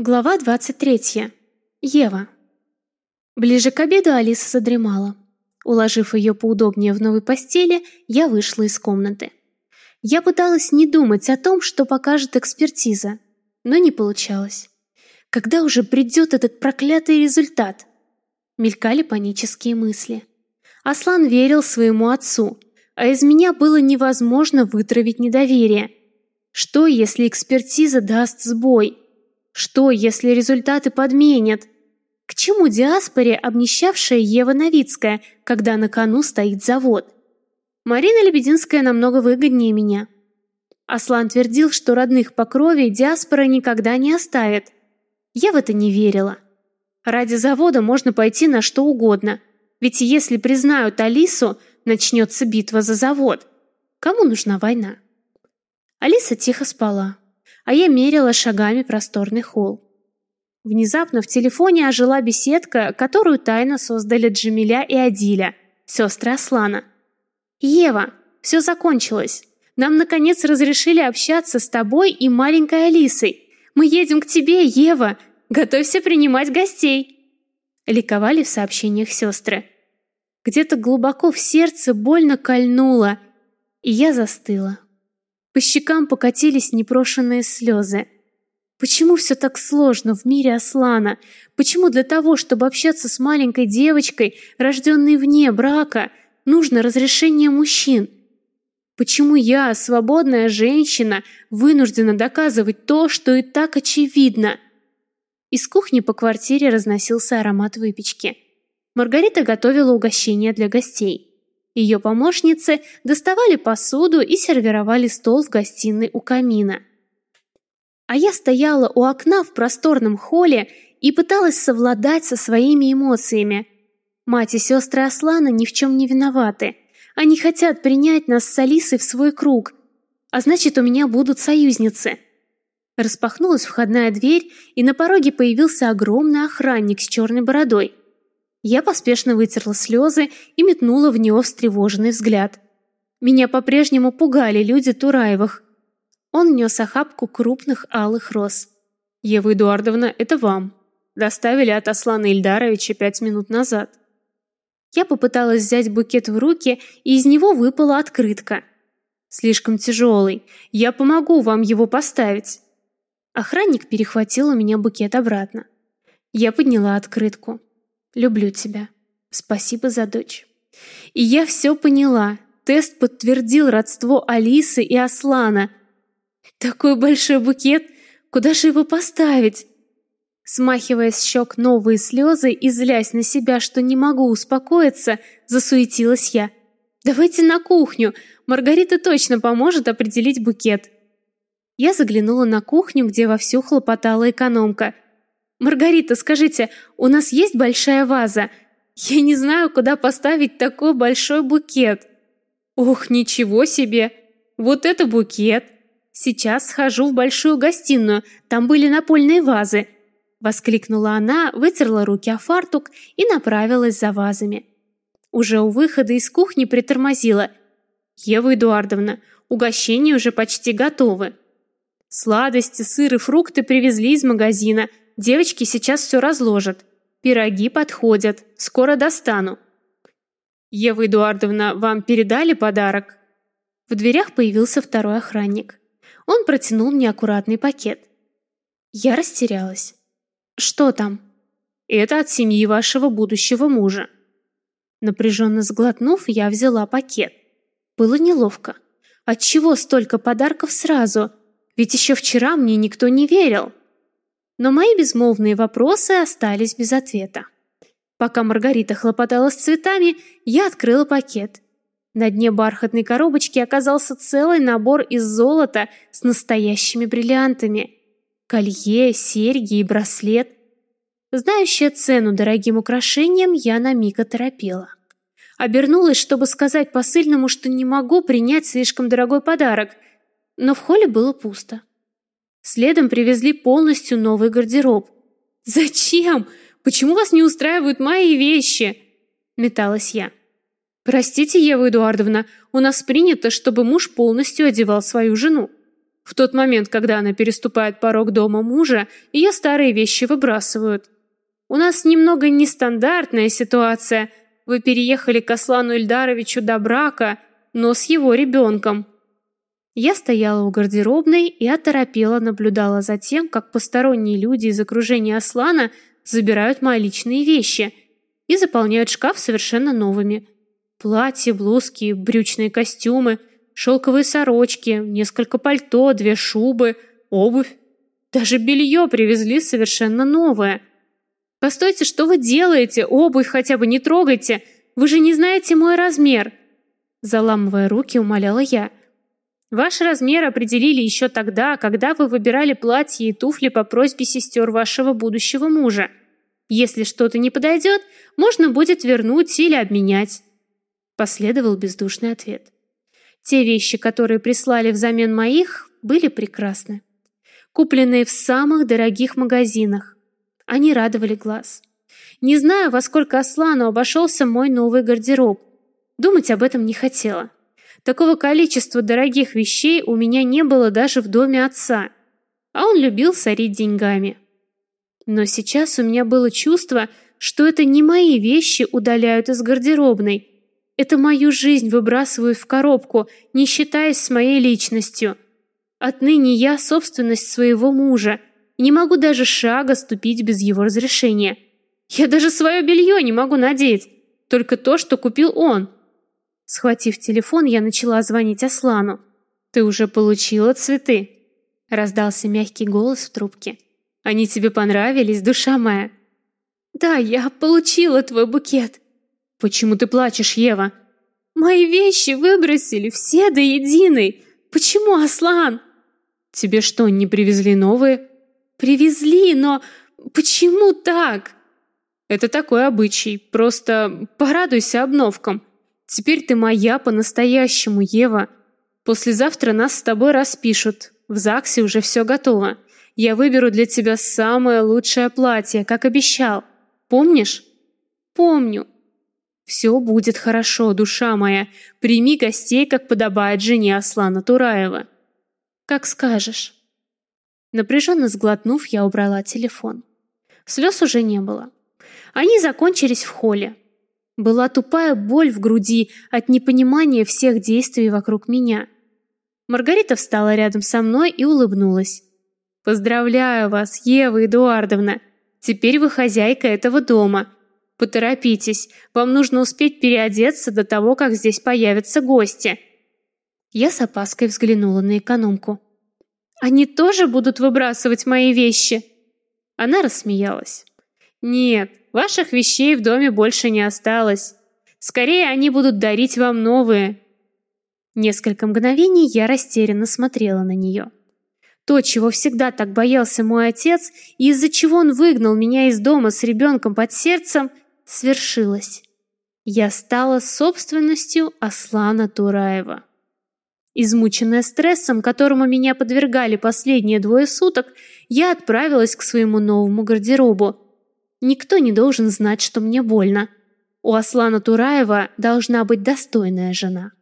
Глава 23. Ева. Ближе к обеду Алиса задремала. Уложив ее поудобнее в новой постели, я вышла из комнаты. Я пыталась не думать о том, что покажет экспертиза, но не получалось. Когда уже придет этот проклятый результат? Мелькали панические мысли. Аслан верил своему отцу, а из меня было невозможно вытравить недоверие. Что, если экспертиза даст сбой? Что, если результаты подменят? К чему диаспоре обнищавшая Ева Новицкая, когда на кону стоит завод? Марина Лебединская намного выгоднее меня. Аслан твердил, что родных по крови диаспора никогда не оставит. Я в это не верила. Ради завода можно пойти на что угодно. Ведь если признают Алису, начнется битва за завод. Кому нужна война? Алиса тихо спала а я мерила шагами просторный холл. Внезапно в телефоне ожила беседка, которую тайно создали Джамиля и Адиля, сестры Аслана. «Ева, все закончилось. Нам, наконец, разрешили общаться с тобой и маленькой Алисой. Мы едем к тебе, Ева. Готовься принимать гостей!» Ликовали в сообщениях сестры. Где-то глубоко в сердце больно кольнуло, и я застыла. По щекам покатились непрошенные слезы. Почему все так сложно в мире Аслана? Почему для того, чтобы общаться с маленькой девочкой, рожденной вне брака, нужно разрешение мужчин? Почему я, свободная женщина, вынуждена доказывать то, что и так очевидно? Из кухни по квартире разносился аромат выпечки. Маргарита готовила угощение для гостей. Ее помощницы доставали посуду и сервировали стол в гостиной у камина. А я стояла у окна в просторном холле и пыталась совладать со своими эмоциями. Мать и сестры Аслана ни в чем не виноваты. Они хотят принять нас с Алисой в свой круг. А значит, у меня будут союзницы. Распахнулась входная дверь, и на пороге появился огромный охранник с черной бородой. Я поспешно вытерла слезы и метнула в него встревоженный взгляд. Меня по-прежнему пугали люди Тураевых. Он нес охапку крупных алых роз. «Ева Эдуардовна, это вам. Доставили от Аслана Ильдаровича пять минут назад». Я попыталась взять букет в руки, и из него выпала открытка. «Слишком тяжелый. Я помогу вам его поставить». Охранник перехватил у меня букет обратно. Я подняла открытку. Люблю тебя. Спасибо за дочь. И я все поняла. Тест подтвердил родство Алисы и Аслана. Такой большой букет, куда же его поставить? Смахивая с щек новые слезы и злясь на себя, что не могу успокоиться, засуетилась я. «Давайте на кухню, Маргарита точно поможет определить букет». Я заглянула на кухню, где вовсю хлопотала экономка – «Маргарита, скажите, у нас есть большая ваза? Я не знаю, куда поставить такой большой букет». «Ох, ничего себе! Вот это букет! Сейчас схожу в большую гостиную, там были напольные вазы». Воскликнула она, вытерла руки о фартук и направилась за вазами. Уже у выхода из кухни притормозила. «Ева Эдуардовна, угощения уже почти готовы». Сладости, сыр и фрукты привезли из магазина – Девочки сейчас все разложат. Пироги подходят. Скоро достану. Ева Эдуардовна, вам передали подарок? В дверях появился второй охранник. Он протянул мне аккуратный пакет. Я растерялась. Что там? Это от семьи вашего будущего мужа. Напряженно сглотнув, я взяла пакет. Было неловко. Отчего столько подарков сразу? Ведь еще вчера мне никто не верил. Но мои безмолвные вопросы остались без ответа. Пока Маргарита хлопотала с цветами, я открыла пакет. На дне бархатной коробочки оказался целый набор из золота с настоящими бриллиантами. Колье, серьги и браслет. Знающая цену дорогим украшениям, я на миг оторопела. Обернулась, чтобы сказать посыльному, что не могу принять слишком дорогой подарок, но в холле было пусто. Следом привезли полностью новый гардероб. «Зачем? Почему вас не устраивают мои вещи?» Металась я. «Простите, Ева Эдуардовна, у нас принято, чтобы муж полностью одевал свою жену». В тот момент, когда она переступает порог дома мужа, ее старые вещи выбрасывают. У нас немного нестандартная ситуация. Вы переехали к Аслану Ильдаровичу до брака, но с его ребенком. Я стояла у гардеробной и оторопела наблюдала за тем, как посторонние люди из окружения Аслана забирают мои личные вещи и заполняют шкаф совершенно новыми. Платья, блузки, брючные костюмы, шелковые сорочки, несколько пальто, две шубы, обувь. Даже белье привезли совершенно новое. Постойте, что вы делаете? Обувь хотя бы не трогайте. Вы же не знаете мой размер. Заламывая руки, умоляла я. Ваш размер определили еще тогда, когда вы выбирали платье и туфли по просьбе сестер вашего будущего мужа. Если что-то не подойдет, можно будет вернуть или обменять. Последовал бездушный ответ. Те вещи, которые прислали взамен моих, были прекрасны. Купленные в самых дорогих магазинах. Они радовали глаз. Не знаю, во сколько Аслану обошелся мой новый гардероб. Думать об этом не хотела. Такого количества дорогих вещей у меня не было даже в доме отца. А он любил сорить деньгами. Но сейчас у меня было чувство, что это не мои вещи удаляют из гардеробной, это мою жизнь выбрасывают в коробку, не считаясь с моей личностью. Отныне я собственность своего мужа, не могу даже шага ступить без его разрешения. Я даже свое белье не могу надеть, только то, что купил он. Схватив телефон, я начала звонить Аслану. «Ты уже получила цветы?» Раздался мягкий голос в трубке. «Они тебе понравились, душа моя?» «Да, я получила твой букет», Почему ты плачешь, Ева? Мои вещи выбросили все до единой. Почему, Аслан? Тебе что, не привезли новые? Привезли, но почему так? Это такой обычай. Просто порадуйся обновкам. Теперь ты моя по-настоящему, Ева. Послезавтра нас с тобой распишут. В ЗАГСе уже все готово. Я выберу для тебя самое лучшее платье, как обещал. Помнишь? Помню. Все будет хорошо, душа моя. Прими гостей, как подобает жене Аслана Тураева. Как скажешь. Напряженно сглотнув, я убрала телефон. Слез уже не было. Они закончились в холле. Была тупая боль в груди от непонимания всех действий вокруг меня. Маргарита встала рядом со мной и улыбнулась. «Поздравляю вас, Ева Эдуардовна! Теперь вы хозяйка этого дома Поторопитесь, вам нужно успеть переодеться до того, как здесь появятся гости. Я с опаской взглянула на экономку. Они тоже будут выбрасывать мои вещи? Она рассмеялась. Нет, ваших вещей в доме больше не осталось. Скорее они будут дарить вам новые. Несколько мгновений я растерянно смотрела на нее. То, чего всегда так боялся мой отец, и из-за чего он выгнал меня из дома с ребенком под сердцем, свершилось. Я стала собственностью Аслана Тураева. Измученная стрессом, которому меня подвергали последние двое суток, я отправилась к своему новому гардеробу. Никто не должен знать, что мне больно. У Аслана Тураева должна быть достойная жена.